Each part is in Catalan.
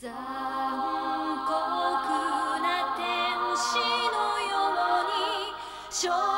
残酷な天使のように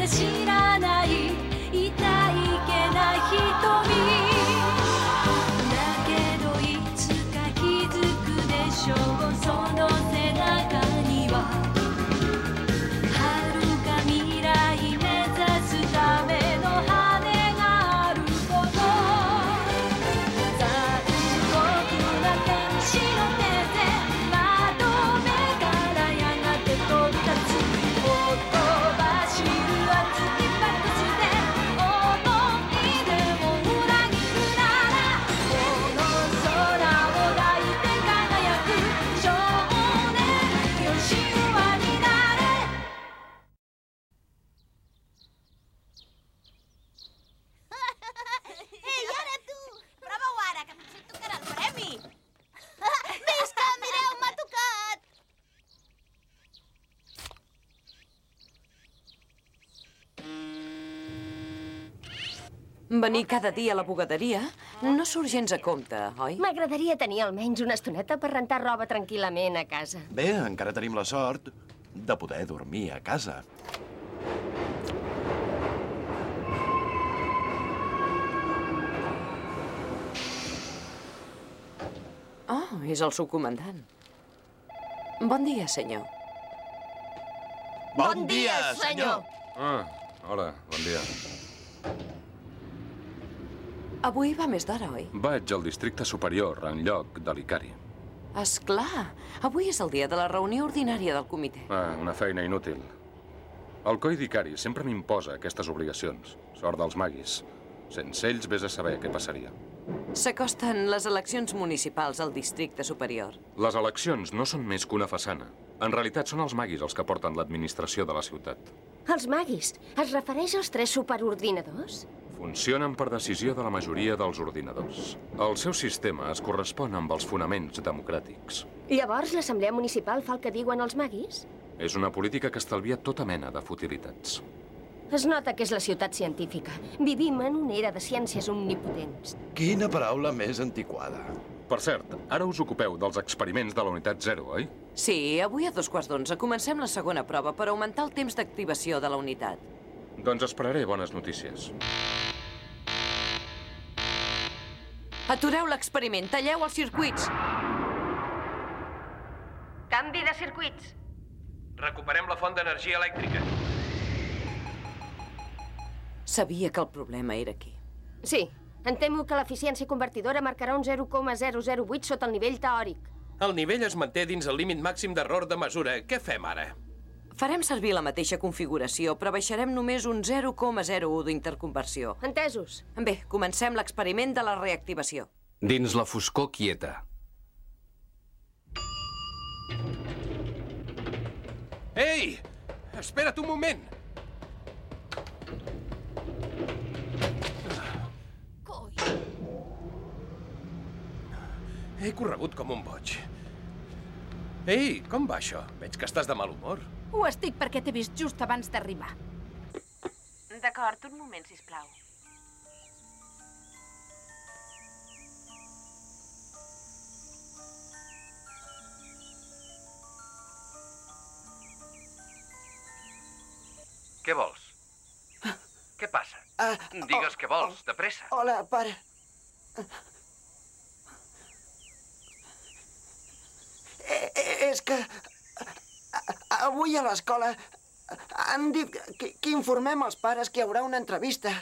で知らない Venir cada dia a la bugaderia no surt gens a compte, oi? M'agradaria tenir almenys una estoneta per rentar roba tranquil·lament a casa. Bé, encara tenim la sort de poder dormir a casa. Oh, és el subcomandant. Bon dia, senyor. Bon, dia, senyor! Ah, hola, bon dia. Avui va més d'hora, oi? Vaig al districte superior en lloc de l'Icari. És clar, avui és el dia de la reunió ordinària del comitè. Ah, una feina inútil. El coi d'Icari sempre m'imposa aquestes obligacions. Sort dels maguis. Sense ells, vés a saber què passaria. S'acosten les eleccions municipals al districte superior. Les eleccions no són més que una façana. En realitat són els maguis els que porten l'administració de la ciutat. Els maguis. Es refereix als tres superordinadors? Funcionen per decisió de la majoria dels ordinadors. El seu sistema es correspon amb els fonaments democràtics. Llavors l'Assemblea Municipal fa el que diuen els maguis? És una política que estalvia tota mena de futilitats. Es nota que és la ciutat científica. Vivim en una era de ciències omnipotents. Quina paraula més antiquada. Per cert, ara us ocupeu dels experiments de la unitat 0, oi? Sí, avui a dos quarts d'onze comencem la segona prova per augmentar el temps d'activació de la unitat. Doncs esperaré bones notícies. Atureu l'experiment, talleu els circuits. Canvi de circuits. Recuperem la font d'energia elèctrica. Sabia que el problema era aquí. Sí, em temo que l'eficiència convertidora marcarà un 0,008 sota el nivell teòric. El nivell es manté dins el límit màxim d'error de mesura. Què fem ara? Farem servir la mateixa configuració, però baixarem només un 0,01 d'interconversió. Entesos? Bé, comencem l'experiment de la reactivació. Dins la foscor quieta. Ei! Espera't un moment! Coi, He corregut com un boig. Ei, com va això? Veig que estàs de mal humor. Ho estic perquè t'he vist just abans d'arribar. D'acord, un moment, si plau. Què vols? Què passa? Ah, Digues què vols, de pressa. Hola, pare. Eh, eh, És que avui a l'escola han dit que, que informem els pares que hi haurà una entrevista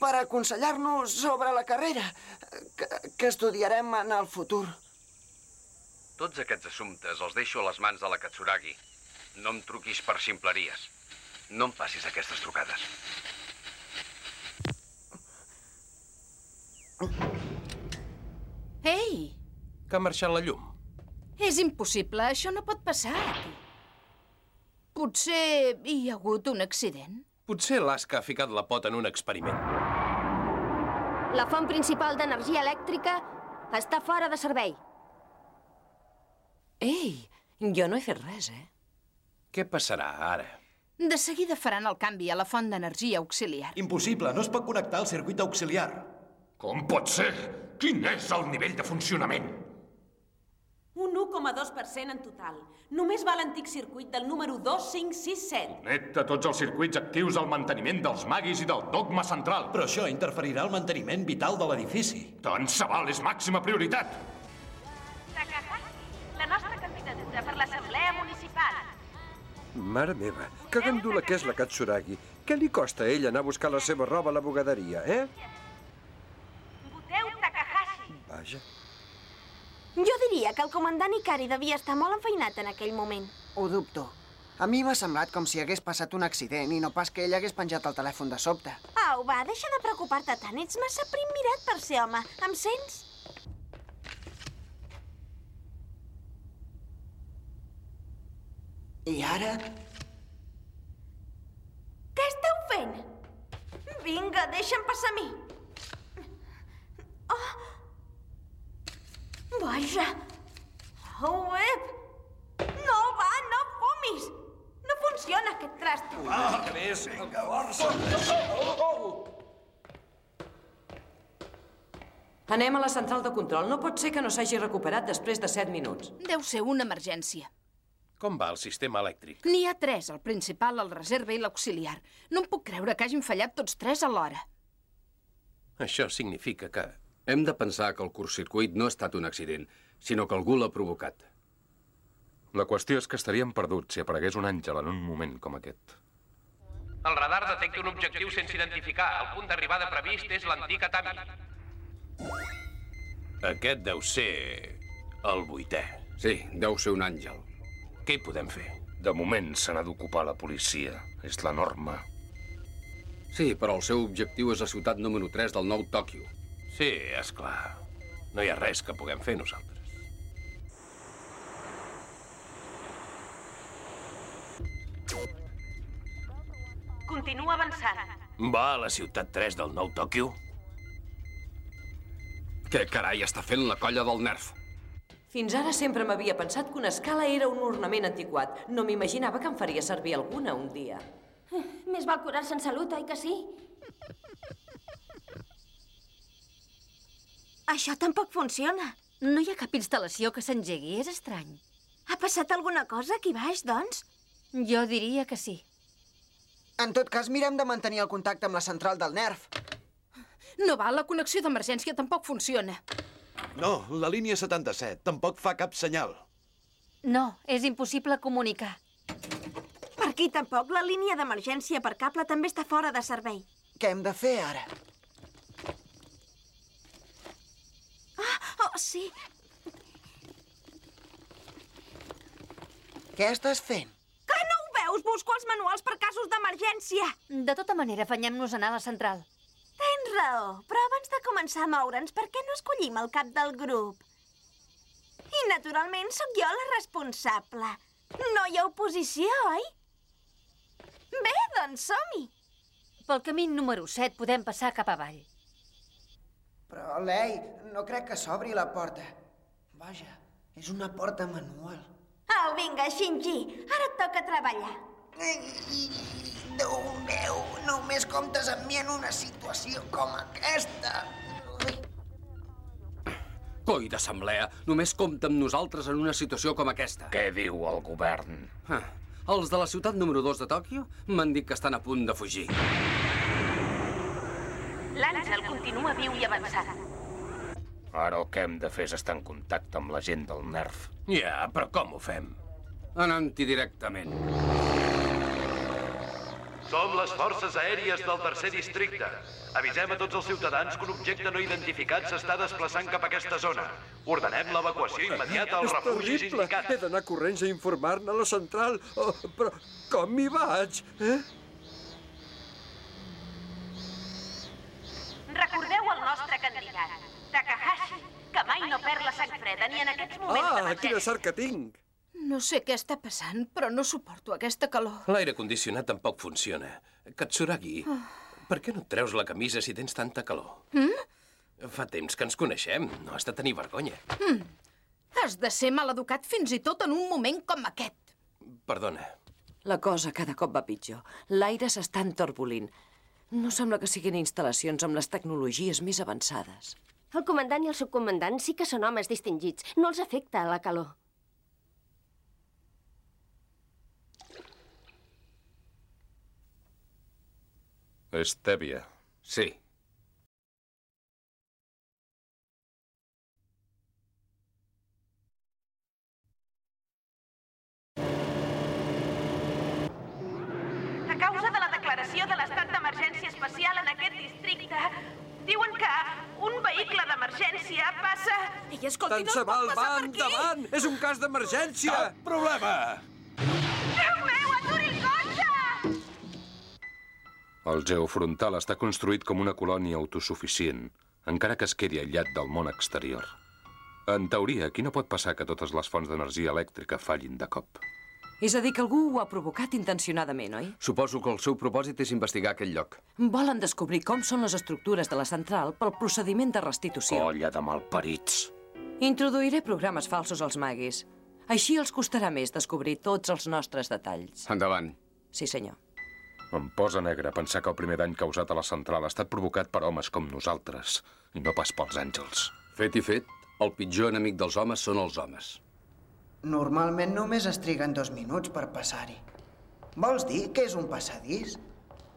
per aconsellar-nos sobre la carrera que, que estudiarem en el futur. Tots aquests assumptes els deixo a les mans de la Katsuragi. No em truquis per ximpleries. No em passis aquestes trucades. Ei, Que ha marxat la llum. és impossible. Això no pot passar aquí. Potser hi ha hagut un accident. Potser l'Aska ha ficat la pota en un experiment. La font principal d'energia elèctrica està fora de servei. Ei, jo no he fet res, eh? Què passarà ara? De seguida faran el canvi a la font d'energia auxiliar. Impossible, no es pot connectar al circuit auxiliar. Com pot ser? Quin és el nivell de funcionament? Un 1,2% en total. Només va l'antic circuit del número 2567. Connecta tots els circuits actius al manteniment dels maguis i del dogma central. Però això interferirà al manteniment vital de l'edifici. Tant se val, és màxima prioritat. Takahashi, la nostra candidatura per l'Assemblea Municipal. Mare meva, que gandula que és la Katsuragi. Què li costa a ella anar a buscar la seva roba a la bugaderia, eh? Voteu Takahashi. Vaja. Jo diria que el comandant Ikari devia estar molt enfeinat en aquell moment. Ho dubto. A mi m'ha semblat com si hagués passat un accident i no pas que ell hagués penjat el telèfon de sobte. Au, va, deixa de preocupar-te tant. Ets massa prim mirat per ser home. Em sents? I ara? Què esteu fent? Vinga, deixa'm passar a mi. Oh! Vaja! Oh, ep! No, va, no fumis! No funciona aquest trasto. Ah, que més, amb força. Anem a la central de control. No pot ser que no s'hagi recuperat després de 7 minuts. Deu ser una emergència. Com va el sistema elèctric? N'hi ha tres, el principal, el reserva i l'auxiliar. No em puc creure que hagin fallat tots tres alhora. Això significa que... Hem de pensar que el curtcircuit no ha estat un accident, sinó que algú l'ha provocat. La qüestió és que estaríem perduts si aparegués un àngel en un moment com aquest. El radar detecta un objectiu sense identificar. El punt d'arribada previst és l'antic Atami. Aquest deu ser... el vuitè. Sí, deu ser un àngel. Què hi podem fer? De moment se n'ha d'ocupar la policia. És la norma. Sí, però el seu objectiu és la ciutat número 3 del nou Tòquio. Sí, és clar. No hi ha res que puguem fer nosaltres. Continua avançant. Va a la ciutat 3 del nou Tòquio? Què carai està fent la colla del Nerf? Fins ara sempre m'havia pensat que una escala era un ornament antiquat. No m'imaginava que em faria servir alguna un dia. Més val curar-se en salut, oi que sí? Això tampoc funciona. No hi ha cap instal·lació que s'engegui, és estrany. Ha passat alguna cosa aquí baix, doncs? Jo diria que sí. En tot cas, mirem de mantenir el contacte amb la central del NERF. No val, la connexió d'emergència tampoc funciona. No, la línia 77 tampoc fa cap senyal. No, és impossible comunicar. Per aquí tampoc. La línia d'emergència per cable també està fora de servei. Què hem de fer ara? Ah, oh, sí. Què estàs fent? Que no ho veus? Busco els manuals per casos d'emergència. De tota manera, afanyem-nos a anar a la central. Tens raó, però abans de començar a moure'ns, per què no escollim el cap del grup? I, naturalment, sóc jo la responsable. No hi ha oposició, oi? Bé, doncs som-hi. Pel camí número 7 podem passar cap avall. Però, Lei, no crec que s'obri la porta. Vaja, és una porta manual. Au, vinga, Shinji, ara et toca treballar. Déu meu, només comptes amb mi en una situació com aquesta. Coi d'assemblea, només compta amb nosaltres en una situació com aquesta. Què diu el govern? Ah, els de la ciutat número 2 de Tòquio m'han dit que estan a punt de fugir. L'àngel continua viu i avançant. Ara el que hem de fer és estar en contacte amb la gent del NERF. Ja, però com ho fem? Anant-hi directament. Som les forces aèries del tercer districte. Avisem a tots els ciutadans que un objecte no identificat s'està desplaçant cap a aquesta zona. Ordenem l'evacuació immediata als És refugis terrible. indicats. He d'anar corrents a informar-ne a la central. Oh, però com m'hi vaig? Eh? Recordeu el nostre candidat, Takahashi, que mai no perd la sang freda ni en aquests moments Ah, d'emergència. quina sort que tinc. No sé què està passant, però no suporto aquesta calor. L'aire condicionat tampoc funciona. Katsuragi, per què no et treus la camisa si tens tanta calor? Mm? Fa temps que ens coneixem, no has de tenir vergonya. Mm. Has de ser maleducat fins i tot en un moment com aquest. Perdona. La cosa cada cop va pitjor. L'aire s'està entorbolint. No sembla que siguin instal·lacions amb les tecnologies més avançades. El comandant i el subcomandant sí que són homes distingits. No els afecta la calor. Estèvia. Sí. A causa de la declaració de l'estat d'emergència especial en aquest districte, diuen que un vehicle d'emergència passa... Ei, escolti, Tant se val, va endavant! És un cas d'emergència! Cap problema! Déu meu, aturi el cotxe! El geofrontal està construït com una colònia autosuficient, encara que es quedi aïllat del món exterior. En teoria, aquí no pot passar que totes les fonts d'energia elèctrica fallin de cop. És a dir, que algú ho ha provocat intencionadament, oi? Suposo que el seu propòsit és investigar aquell lloc. Volen descobrir com són les estructures de la central pel procediment de restitució. Colla de malparits. Introduiré programes falsos als maguis. Així els costarà més descobrir tots els nostres detalls. Endavant. Sí, senyor. Em posa negre pensar que el primer dany causat a la central ha estat provocat per homes com nosaltres, i no pas pels àngels. Fet i fet, el pitjor enemic dels homes són els homes. Normalment només es triguen dos minuts per passar-hi. Vols dir que és un passadís?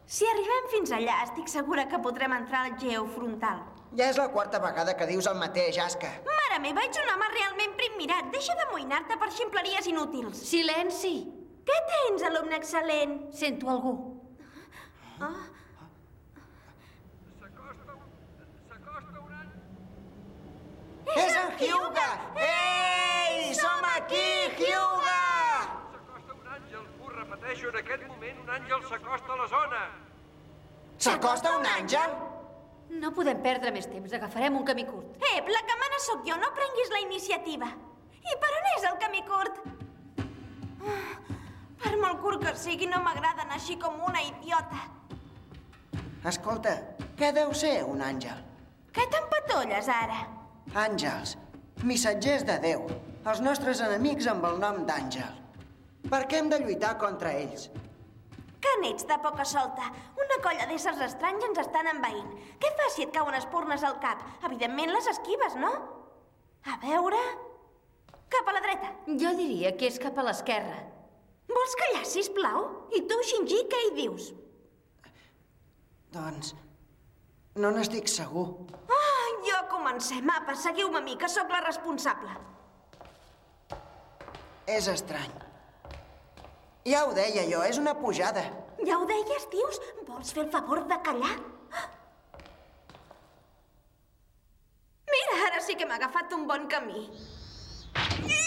Si arribem fins allà, estic segura que podrem entrar al geofrontal. Ja és la quarta vegada que dius el mateix, Aska. Mare meva, ets un home realment primmirat. Deixa d'amoïnar-te per ximpleries inútils. Silenci! Què tens, alumne excel·lent? Sento algú. Ah. És en Hyuga! Ei, som aquí, Hyuga! S'acosta un àngel. Ho repeteixo, en aquest moment un àngel s'acosta a la zona. S'acosta un àngel? No podem perdre més temps. Agafarem un camí curt. Ep, la que mana sóc jo, no prenguis la iniciativa. I per on és el camí curt? Per molt curt que sigui, no m'agrada anar així com una idiota. Escolta, què deu ser un àngel? Què t'empatolles, ara? Àngels, missatgers de Déu, els nostres enemics amb el nom d'Àngel. Per què hem de lluitar contra ells? Que n'ets de poca solta. Una colla d'éssers estranys ens estan envaint. Què fas si et cauen espurnes al cap? Evidentment les esquives, no? A veure... Cap a la dreta. Jo diria que és cap a l'esquerra. Vols callar, sisplau? I tu, Shinji, què hi dius? Doncs... no n'estic segur. Ah, jo comencem. Apa, seguiu-me a mi, que sóc la responsable. És estrany. Ja ho deia jo, és una pujada. Ja ho deies, dius? Vols fer el favor de callar? Mira, ara sí que m'ha agafat un bon camí. M'he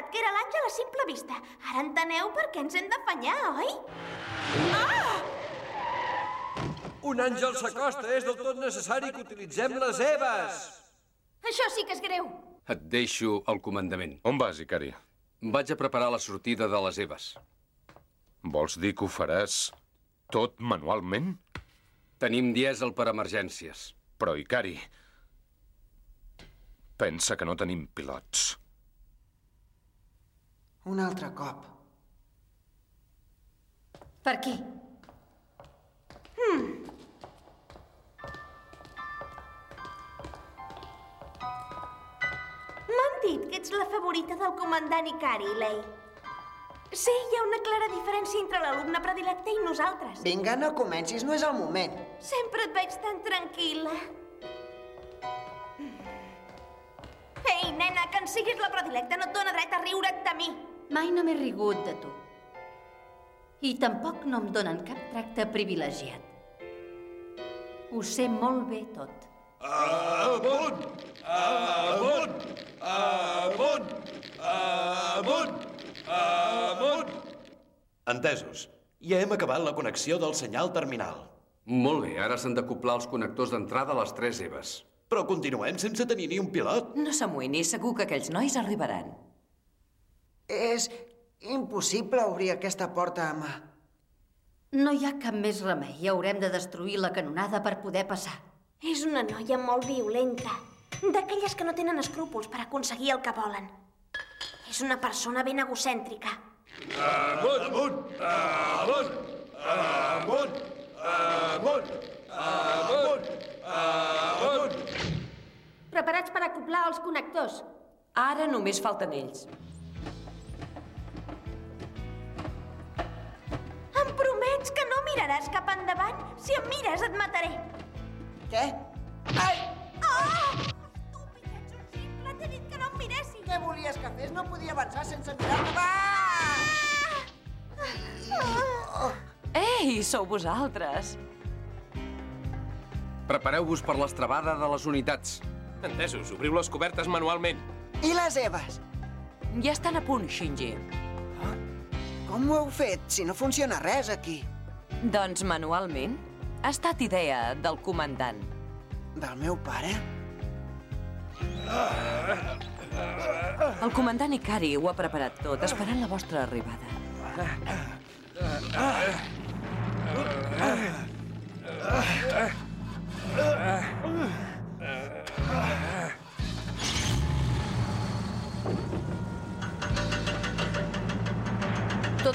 adonat que era l'àngel a simple vista. Ara enteneu per què ens hem d'afanyar, oi? Un àngel s'acosta. És del tot necessari que utilitzem les Eves. Això sí que és greu. Et deixo el comandament. On vas, Icari? Vaig a preparar la sortida de les Eves. Vols dir que ho faràs tot manualment? Tenim dièsel per emergències. Però, Icari, pensa que no tenim pilots. Un altre cop. Per aquí. Hmm. M'han dit que ets la favorita del comandant Ikari, Lei. Sí, hi ha una clara diferència entre l'alumne predilecte i nosaltres. Vinga, no comencis, no és el moment. Sempre et veig tan tranquil·la. Siguis la predilecta no et dóna dret a riure't de mi. Mai no m'he rigut de tu. I tampoc no em donen cap tracte privilegiat. Ho sé molt bé tot. Amunt! Amunt! Amunt! Amunt! Amunt! Entesos. Ja hem acabat la connexió del senyal terminal. Molt bé, ara s'han d'acoplar els connectors d'entrada a les tres EVAs. Però continuem sense tenir ni un pilot. No s'amoïni, segur que aquells nois arribaran. És impossible obrir aquesta porta a mà. No hi ha cap més remei. Haurem de destruir la canonada per poder passar. És una noia molt violenta. D'aquelles que no tenen escrúpols per aconseguir el que volen. És una persona ben egocèntrica. Amunt! Amunt! Amunt! Amunt! Amunt! Amunt! Amunt! Preparats per acoplar els connectors. Ara només falten ells. Em promets que no miraràs cap endavant? Si em mires, et mataré. Què? Ai! Oh! Estúpid, ets un ximple. T'he dit que no em miressis. Què volies que fes? No podia avançar sense mirar-me. Va! Ei, sou vosaltres. Prepareu-vos per l'estrabada de les unitats. Entesos, obriu les cobertes manualment. I les Eves? Ja estan a punt, Shinji. Com ho heu fet, si no funciona res aquí? Doncs manualment. Ha estat idea del comandant. Del meu pare? El comandant Ikari ho ha preparat tot, esperant la vostra arribada.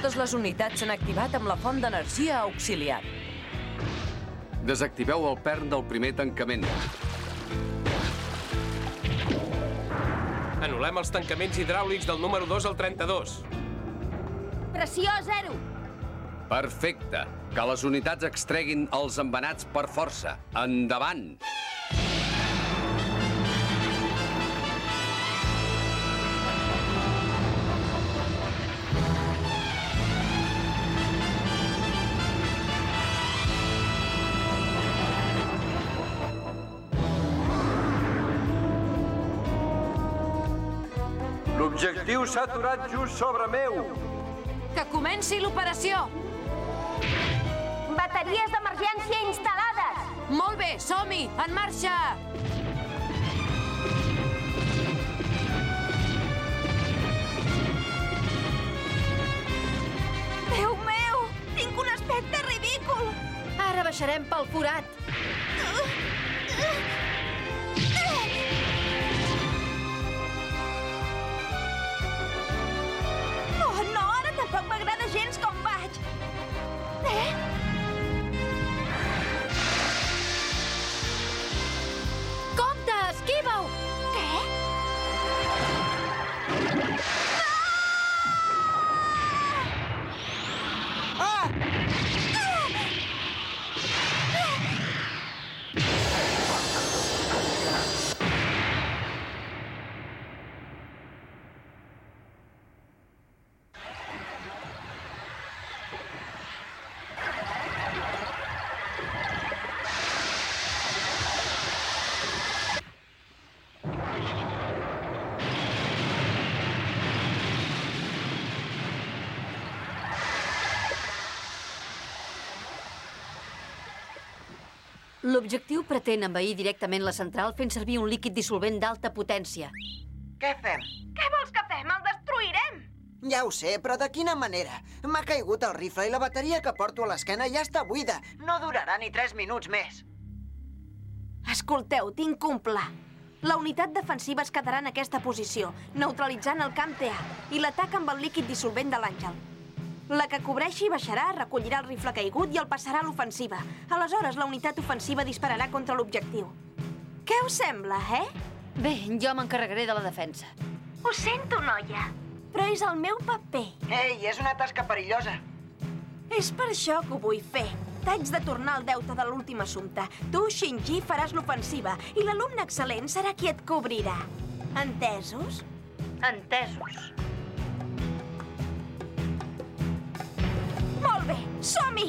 Totes les unitats s'han activat amb la font d'energia auxiliar. Desactiveu el pern del primer tancament. Anul·lem els tancaments hidràulics del número 2 al 32. Pressió zero. Perfecte. Que les unitats extreguin els embenats per força. Endavant! L'objectiu s'ha aturat just sobre meu. Que comenci l'operació! Bateries d'emergència instal·lades. Molt bé, som-hi! En marxa! Déu meu! Tinc un aspecte ridícul! Ara baixarem pel forat. Tampoc L'objectiu pretén envair directament la central fent servir un líquid dissolvent d'alta potència. Què fem? Què vols que fem? El destruirem! Ja ho sé, però de quina manera? M'ha caigut el rifle i la bateria que porto a l'esquena ja està buida. No durarà ni 3 minuts més. Escolteu, tinc un pla. La unitat defensiva es quedarà en aquesta posició, neutralitzant el camp TA, i l'atac amb el líquid dissolvent de l'Àngel. La que cobreixi baixarà, recollirà el rifle caigut i el passarà a l'ofensiva. Aleshores, la unitat ofensiva dispararà contra l'objectiu. Què us sembla, eh? Bé, jo m'encarregaré de la defensa. Ho sento, noia. però és el meu paper. Ei, és una tasca perillosa. És per això que ho vull fer. T'haig de tornar el deute de l'últim assumpte. Tu, Shinji, faràs l'ofensiva i l'alumne excel·lent serà qui et cobrirà. Entesos? Entesos. Molt bé, som-hi!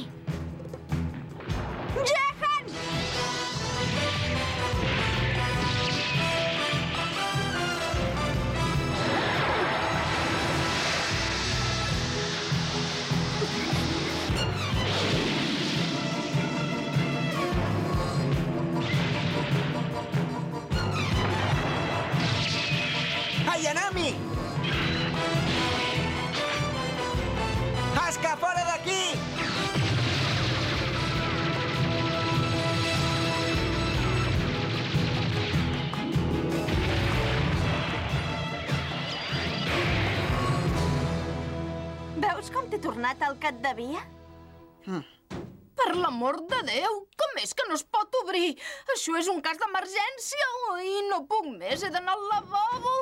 Tornat al que et devia? Per l'amor de Déu, com és que no es pot obrir? Això és un cas d'emergència i no puc més, he d'anar al lavabo.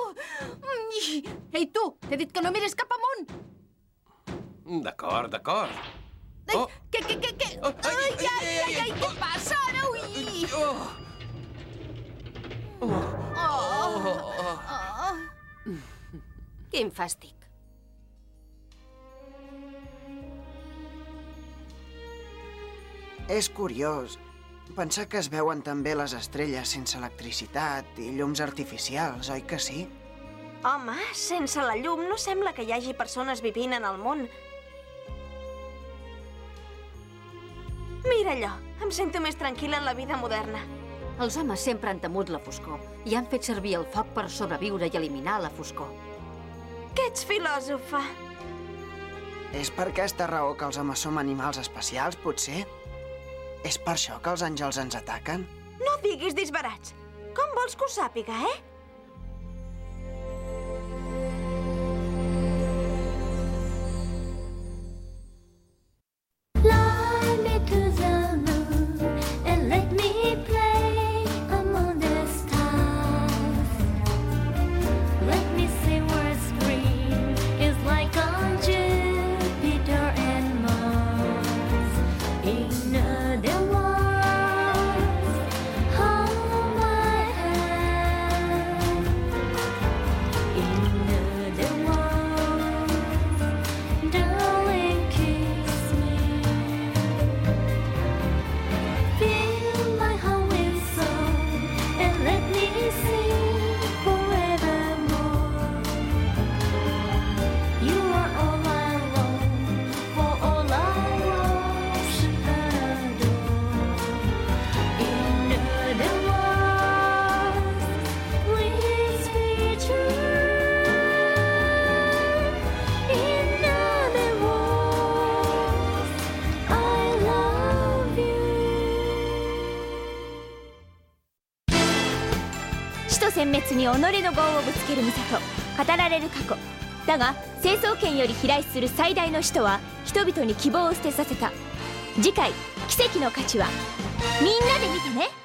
Ai, Ei, tu, t'he dit que no miris cap amunt. D'acord, d'acord. Ai, què, què, què, què? Ai, ai, ai, ai, ai, què passa ara? Ui! Oh. Oh. Quin fàstic. És curiós pensar que es veuen també les estrelles sense electricitat i llums artificials, oi que sí? Home, sense la llum no sembla que hi hagi persones vivint en el món. Mira allò, em sento més tranquil·la en la vida moderna. Els homes sempre han temut la foscor i han fet servir el foc per sobreviure i eliminar la foscor. Que ets filòsofa. És per aquesta raó que els homes som animals especials, potser? És per això que els àngels ens ataquen? No diguis disbarats. Com vols que ho sàpiga, eh? に己の業をぶつける美里。語られる過去。だが成層圏より飛来する最大の使徒は人々に希望を捨てさせた。次回奇跡の価値は。みんなで見てね。